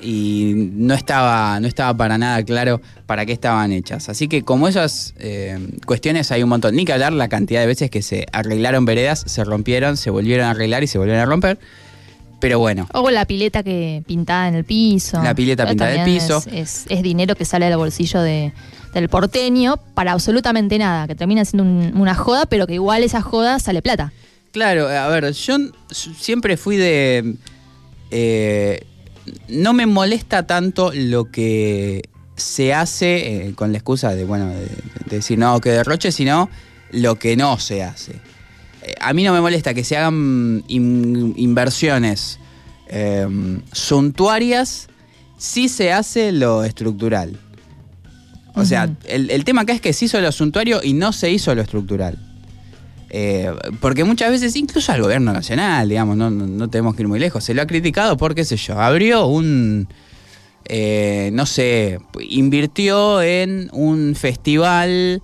y no estaba, no estaba para nada claro para qué estaban hechas. Así que como esas eh, cuestiones hay un montón, ni que hablar la cantidad de veces que se arreglaron veredas, se rompieron, se volvieron a arreglar y se volvieron a romper. Pero bueno. O la pileta que pintada en el piso. La pileta pintada en el piso. Es, dinero que sale del bolsillo de, del porteño para absolutamente nada, que termina siendo una joda, pero que igual esa joda sale plata. Claro, a ver, yo siempre fui de... Eh, no me molesta tanto lo que se hace eh, con la excusa de, bueno, de, decir no, que derroche, sino lo que no se hace. Eh, a mí no me molesta que se hagan inversiones em, suntuarias si se hace lo estructural. O sea, el, el, tema acá es que se hizo lo suntuario y no se hizo lo estructural. Eh, porque muchas veces, incluso al gobierno nacional, digamos, no, tenemos que ir muy lejos, se lo ha criticado porque, qué sé yo, abrió un, eh, no sé, invirtió en un festival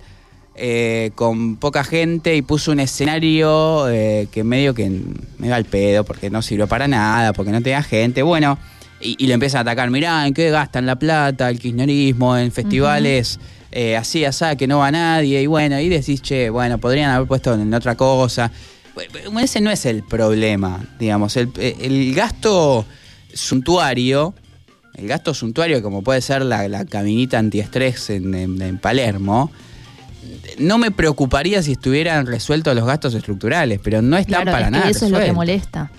eh, con poca gente y puso un escenario que medio que me va al pedo porque no sirvió para nada, porque no tenía gente, bueno, y, lo empiezan a atacar, mirá, ¿en qué gastan la plata, el kirchnerismo, en festivales? eh, así, asá, que no va nadie, y bueno, y decís, che, bueno, podrían haber puesto en otra cosa. ese no es el problema, digamos. El, gasto suntuario, el gasto suntuario, como puede ser la, caminita antiestrés en, en, Palermo, no me preocuparía si estuvieran resueltos los gastos estructurales, pero no están para nada. eso es lo que molesta.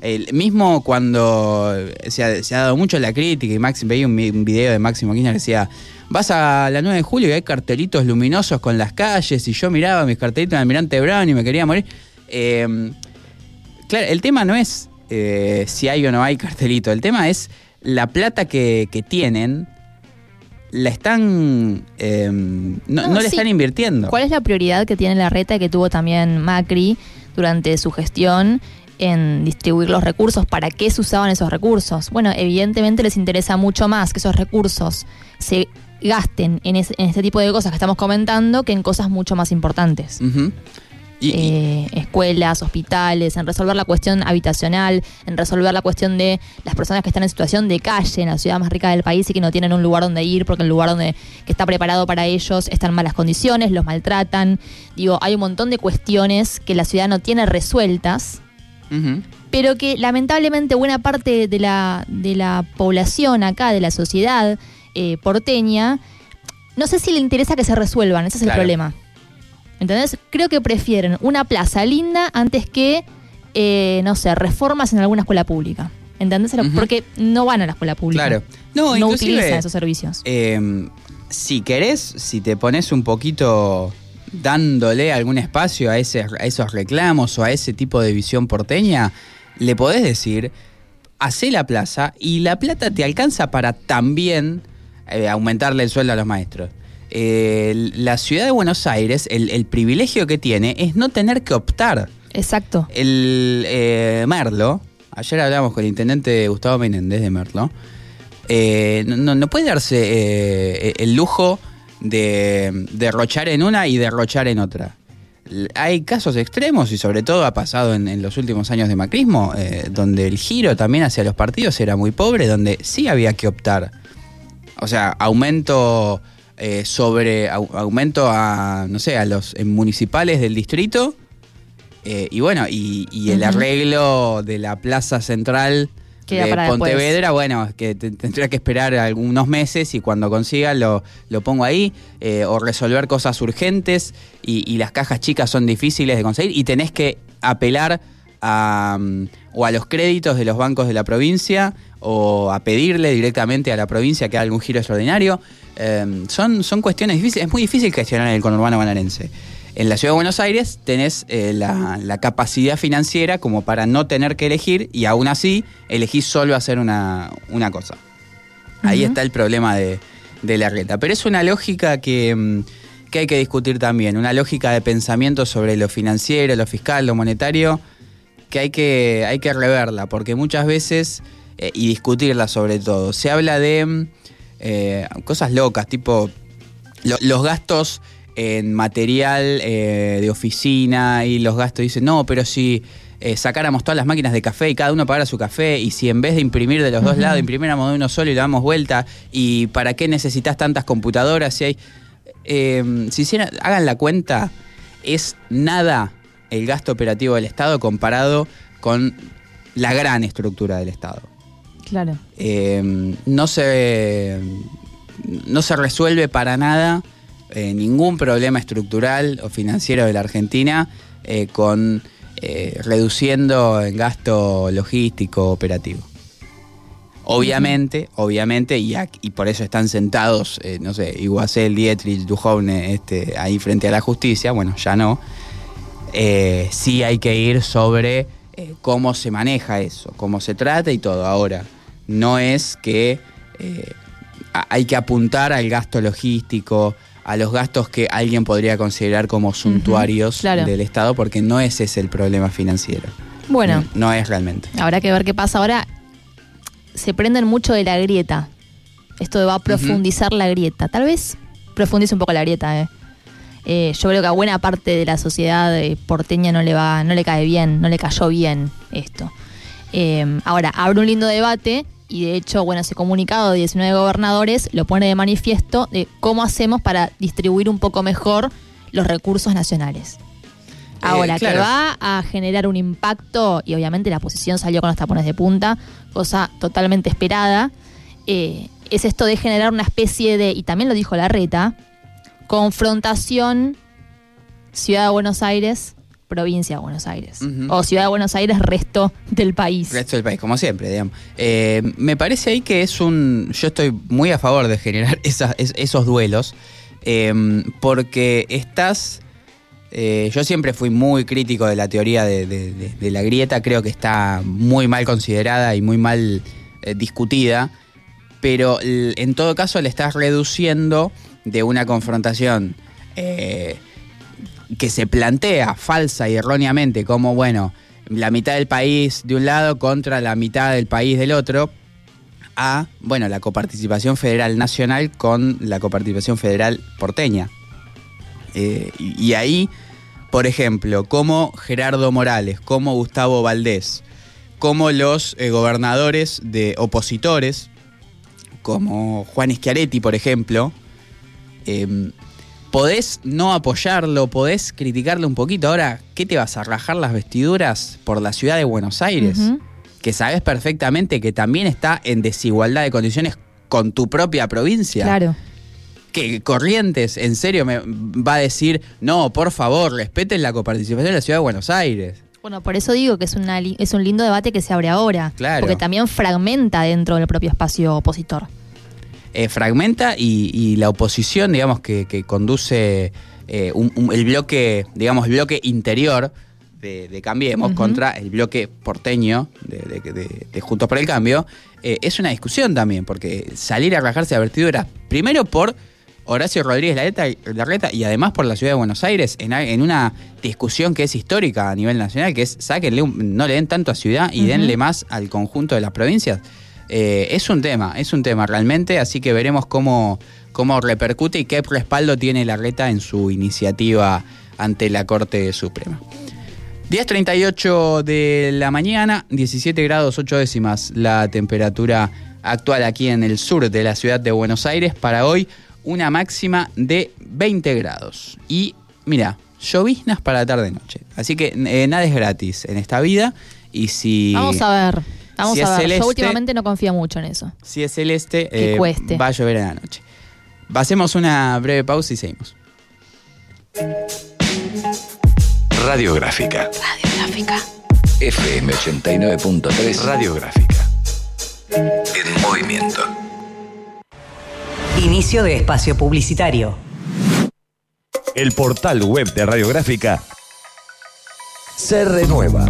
El, mismo cuando se ha, dado mucho la crítica y Max, veía un, video de Máximo Kirchner que decía, vas a la 9 de julio y hay cartelitos luminosos con las calles y yo miraba mis cartelitos en Almirante Brown y me quería morir. Em, claro, el tema no es eh, si hay o no hay cartelito, el tema es la plata que, tienen, la están em, no, no, le están invirtiendo. ¿Cuál es la prioridad que tiene la reta que tuvo también Macri durante su gestión en distribuir los recursos, para qué se usaban esos recursos. Bueno, evidentemente les interesa mucho más que esos recursos se gasten en, este tipo de cosas que estamos comentando que en cosas mucho más importantes. Eh, escuelas, hospitales, en resolver la cuestión habitacional, en resolver la cuestión de las personas que están en situación de calle en la ciudad más rica del país y que no tienen un lugar donde ir porque el lugar donde que está preparado para ellos está en malas condiciones, los maltratan. Digo, hay un montón de cuestiones que la ciudad no tiene resueltas pero que lamentablemente buena parte de la, de la población acá, de la sociedad eh, porteña, no sé si le interesa que se resuelvan, ese es el problema. Entonces, creo que prefieren una plaza linda antes que, eh, no sé, reformas en alguna escuela pública. ¿Entendés? Porque no van a la escuela pública. Claro. No, no utilizan esos servicios. Em, si querés, si te pones un poquito dándole algún espacio a, ese, a esos reclamos o a ese tipo de visión porteña, le podés decir, hacé la plaza y la plata te alcanza para también eh, aumentarle el sueldo a los maestros. Eh, la ciudad de Buenos Aires, el, privilegio que tiene es no tener que optar. Exacto. El eh, Merlo, ayer hablamos con el intendente Gustavo Menéndez de Merlo, no, no, puede darse el lujo de derrochar en una y derrochar en otra. Hay casos extremos y sobre todo ha pasado en, los últimos años de macrismo, eh, donde el giro también hacia los partidos era muy pobre, donde sí había que optar. O sea, aumento eh, sobre aumento a no sé a los municipales del distrito eh, y bueno y, el arreglo de la plaza central de Pontevedra, bueno, que tendría que esperar algunos meses y cuando consiga lo, lo pongo ahí, eh, o resolver cosas urgentes y, las cajas chicas son difíciles de conseguir y tenés que apelar a, mm, o a los créditos de los bancos de la provincia o a pedirle directamente a la provincia que haga algún giro extraordinario. Em, son, son cuestiones difíciles, es muy difícil gestionar el conurbano bonaerense. En la ciudad de Buenos Aires tenés eh, la, capacidad financiera como para no tener que elegir y aún así elegís solo hacer una, cosa. Ahí está el problema de, la reta. Pero es una lógica mm, que, hay que discutir también, una lógica de pensamiento sobre lo financiero, lo fiscal, lo monetario, que hay que, hay que reverla, porque muchas veces, eh, y discutirla sobre todo, se habla de mm, eh, cosas locas, tipo los gastos en material eh, de oficina y los gastos. Dicen, no, pero si eh, sacáramos todas las máquinas de café y cada uno pagara su café y si en vez de imprimir de los dos lados, imprimiéramos de uno solo y le damos vuelta y para qué necesitas tantas computadoras si hay... Eh, si hicieran, hagan la cuenta, es nada el gasto operativo del Estado comparado con la gran estructura del Estado. Claro. No se no se resuelve para nada eh, ningún problema estructural o financiero de la Argentina eh, con eh, reduciendo el gasto logístico operativo. Obviamente, obviamente, y, por eso están sentados, no sé, Iguacel, Dietrich, Duhovne, este, ahí frente a la justicia, bueno, ya no. sí hay que ir sobre cómo se maneja eso, cómo se trata y todo. Ahora, no es que hay que apuntar al gasto logístico, a los gastos que alguien podría considerar como suntuarios del Estado, porque no ese es el problema financiero. Bueno. No, es realmente. Habrá que ver qué pasa. Ahora se prenden mucho de la grieta. Esto va a profundizar la grieta. Tal vez profundice un poco la grieta, ¿eh? Eh, yo creo que a buena parte de la sociedad eh, porteña no le va, no le cae bien, no le cayó bien esto. ahora, abre un lindo debate y de hecho, bueno, ese comunicado de 19 gobernadores lo pone de manifiesto de cómo hacemos para distribuir un poco mejor los recursos nacionales. Eh, Ahora, que va a generar un impacto, y obviamente la oposición salió con los tapones de punta, cosa totalmente esperada, eh, es esto de generar una especie de, y también lo dijo la reta, confrontación Ciudad de Buenos Aires provincia de Buenos Aires. O Ciudad de Buenos Aires, resto del país. Resto del país, como siempre, digamos. Eh, me parece ahí que es un. Yo estoy muy a favor de generar esos duelos. Eh, porque estás. Eh, yo siempre fui muy crítico de la teoría de, la grieta. Creo que está muy mal considerada y muy mal discutida. Pero en todo caso le estás reduciendo de una confrontación que se plantea falsa y erróneamente como, bueno, la mitad del país de un lado contra la mitad del país del otro, a, bueno, la coparticipación federal nacional con la coparticipación federal porteña. Eh, y, ahí, por ejemplo, como Gerardo Morales, como Gustavo Valdés, como los eh, gobernadores de opositores, como Juan Schiaretti, por ejemplo, eh, podés no apoyarlo, podés criticarlo un poquito. Ahora, ¿qué te vas a rajar las vestiduras por la ciudad de Buenos Aires? Que sabes perfectamente que también está en desigualdad de condiciones con tu propia provincia. Claro. Que Corrientes, en serio, me va a decir, no, por favor, respeten la coparticipación de la ciudad de Buenos Aires. Bueno, por eso digo que es, una, es un lindo debate que se abre ahora. Claro. Porque también fragmenta dentro del propio espacio opositor. Eh, fragmenta y, la oposición, digamos, que, conduce eh, el bloque, digamos, el bloque interior de, Cambiemos contra el bloque porteño de, Juntos por el Cambio, eh, es una discusión también, porque salir a rajarse a vertidura, primero por Horacio Rodríguez Larreta y además por la ciudad de Buenos Aires, en, una discusión que es histórica a nivel nacional, que es sáquenle, no le den tanto a ciudad y denle más al conjunto de las provincias. Eh, es un tema, es un tema realmente, así que veremos cómo, cómo repercute y qué respaldo tiene la reta en su iniciativa ante la Corte Suprema. 10.38 de la mañana, 17 grados 8 décimas la temperatura actual aquí en el sur de la ciudad de Buenos Aires. Para hoy, una máxima de 20 grados. Y mira, lloviznas para tarde-noche. Así que eh, nada es gratis en esta vida. Y si. Vamos a ver. Vamos a ver, yo últimamente no confío mucho en eso. Si es celeste, eh, va a llover en la noche. Hacemos una breve pausa y seguimos. Radiográfica. Radiográfica. FM 89.3 Radiográfica. En movimiento. Inicio de espacio publicitario. El portal web de Radiográfica se renueva.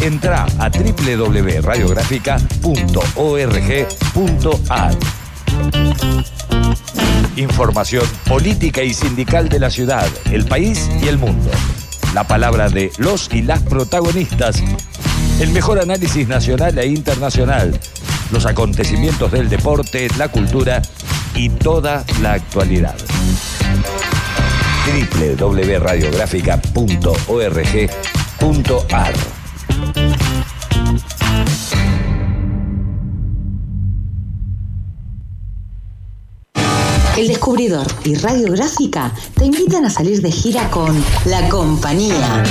Entra a www.radiográfica.org.ar. Información política y sindical de la ciudad, el país y el mundo. La palabra de los y las protagonistas. El mejor análisis nacional e internacional. Los acontecimientos del deporte, la cultura y toda la actualidad www.radiográfica.org.ar El Descubridor y Radiográfica te invitan a salir de gira con La Compañía.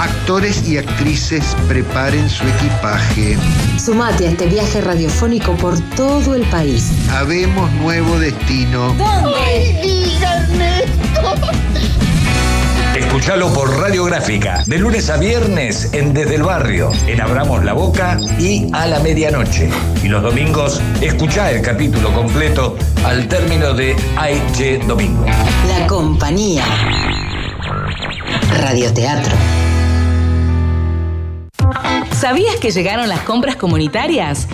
Actores y actrices preparen su equipaje. Sumate a este viaje radiofónico por todo el país. Habemos nuevo destino. Escuchalo por Radiográfica, de lunes a viernes en Desde el Barrio, en Abramos la Boca y a la medianoche. Y los domingos, escuchá el capítulo completo al término de Aiche Domingo. La Compañía. Radioteatro. ¿Sabías que llegaron las compras comunitarias?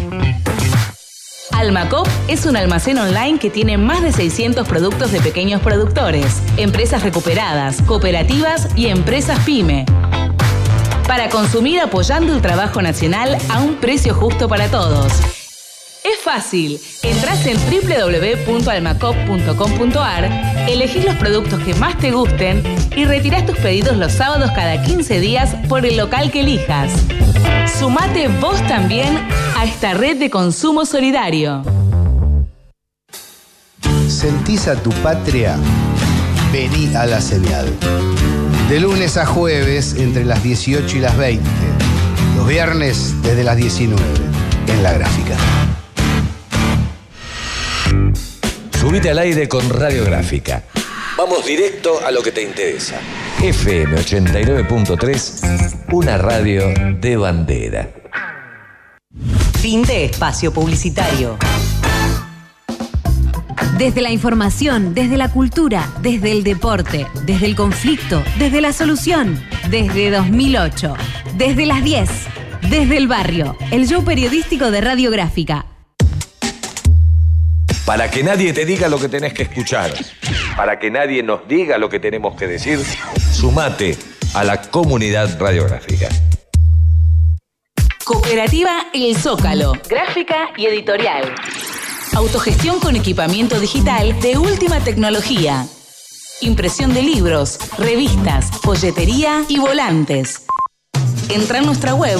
Almacop es un almacén online que tiene más de 600 productos de pequeños productores, empresas recuperadas, cooperativas y empresas pyme. Para consumir apoyando el trabajo nacional a un precio justo para todos. Es fácil. Entrás en www.almacop.com.ar, elegís los productos que más te gusten y retirás tus pedidos los sábados cada 15 días por el local que elijas. Sumate vos también a esta red de consumo solidario. ¿Sentís a tu patria? Vení a la señal. De lunes a jueves entre las 18 y las 20. Los viernes desde las 19 en la gráfica. Subite al aire con Radiográfica. Vamos directo a lo que te interesa. FM 89.3, una radio de bandera. Fin de espacio publicitario. Desde la información, desde la cultura, desde el deporte, desde el conflicto, desde la solución, desde 2008, desde las 10, desde el barrio, el show periodístico de Radiográfica. Para que nadie te diga lo que tenés que escuchar, para que nadie nos diga lo que tenemos que decir, sumate a la comunidad radiográfica. Cooperativa El Zócalo, gráfica y editorial. Autogestión con equipamiento digital de última tecnología. Impresión de libros, revistas, folletería y volantes. Entra en nuestra web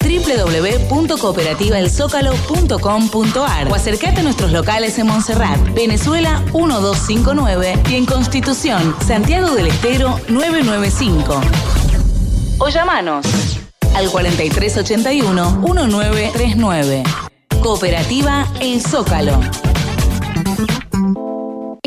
www.cooperativaelzócalo.com.ar o acercate a nuestros locales en Montserrat, Venezuela 1259 y en Constitución, Santiago del Estero 995. O llamanos al 4381-1939. Cooperativa El Zócalo.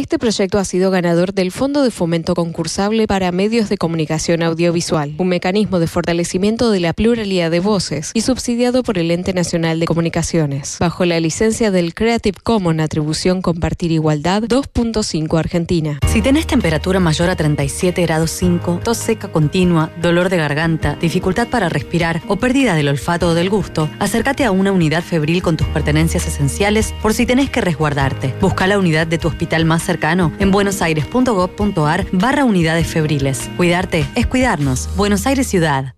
Este proyecto ha sido ganador del Fondo de Fomento Concursable para Medios de Comunicación Audiovisual, un mecanismo de fortalecimiento de la pluralidad de voces y subsidiado por el Ente Nacional de Comunicaciones, bajo la licencia del Creative Commons Atribución Compartir Igualdad 2.5 Argentina. Si tenés temperatura mayor a 37 grados 5, tos seca continua, dolor de garganta, dificultad para respirar o pérdida del olfato o del gusto, acércate a una unidad febril con tus pertenencias esenciales por si tenés que resguardarte. Busca la unidad de tu hospital más cercano en buenosaires.gov.ar barra unidades febriles. Cuidarte es cuidarnos. Buenos Aires Ciudad.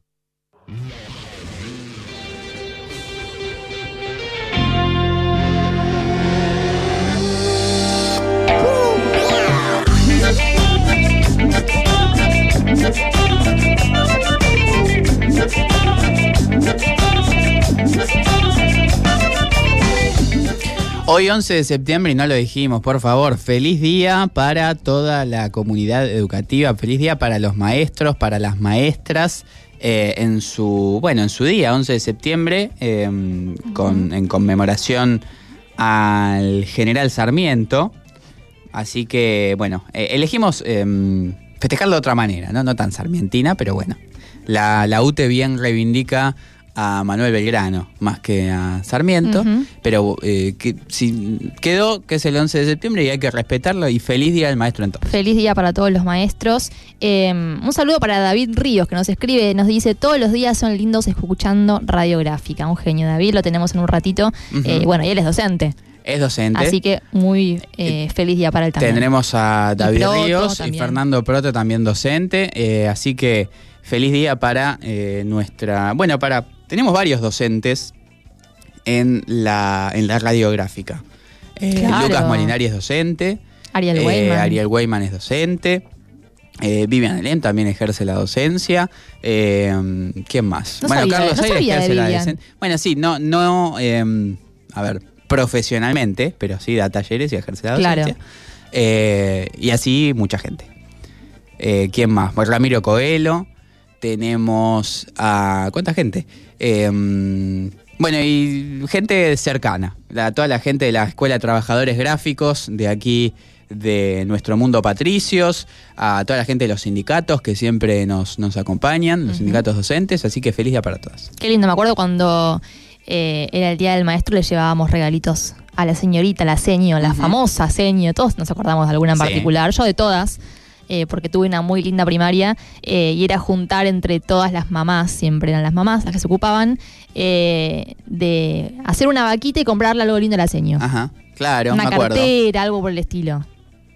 Hoy 11 de septiembre, y no lo dijimos, por favor, feliz día para toda la comunidad educativa, feliz día para los maestros, para las maestras, eh, en su, bueno, en su día, 11 de septiembre, eh, con, en conmemoración al general Sarmiento. Así que, bueno, eh, elegimos eh, festejarlo de otra manera, ¿no? No tan sarmientina, pero bueno. La, la UTE bien reivindica a Manuel Belgrano más que a Sarmiento, pero eh, que, si quedó que es el 11 de septiembre y hay que respetarlo y feliz día del maestro entonces. Feliz día para todos los maestros. Eh, un saludo para David Ríos, que nos escribe, nos dice, todos los días son lindos escuchando radiográfica. Un genio, David, lo tenemos en un ratito. Eh, bueno, y él es docente. Es docente. Así que muy eh, feliz día para él también. Tendremos a David Proto Ríos y. Fernando Proto también docente. así que feliz día para nuestra. Bueno, para. Tenemos varios docentes en la, en la radiográfica. Eh, Claro. Lucas Molinari es docente. Ariel eh, Weyman. Ariel Weyman es docente. Eh, Vivian Elén también ejerce la docencia. Eh, ¿Quién más? No sabía, no Aires sabía de ejerce la Vivian. docen- Bueno, sí, no, no, eh, a ver, profesionalmente, pero sí da talleres y ejerce la Claro. docencia. Eh, y así mucha gente. ¿Quién más? Ramiro Coelho. Tenemos a. ¿Cuánta gente? Eh, bueno, y gente cercana. La- toda la gente de la Escuela de Trabajadores Gráficos de aquí, de nuestro mundo patricios. A toda la gente de los sindicatos que siempre nos, nos acompañan, los sindicatos docentes. Así que feliz día para todas. Qué lindo, me acuerdo cuando eh, era el día del maestro, le llevábamos regalitos a la señorita, la seño, la famosa seño, todos nos acordamos de alguna en Sí. particular, yo de todas, eh, porque tuve una muy linda primaria eh, y era juntar entre todas las mamás, siempre eran las mamás las que se ocupaban, eh, de hacer una vaquita y comprarle algo lindo a la seño. Ajá, claro, una me acuerdo. cartera, algo por el estilo.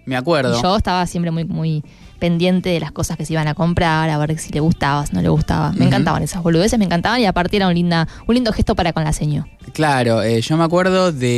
Me acuerdo. Y yo estaba siempre muy, muy pendiente de las cosas que se iban a comprar, a ver si le gustaba, si no le gustaba. Me encantaban esas boludeces, me encantaban y aparte era un, linda, un lindo gesto para con la seño. Claro, yo me acuerdo de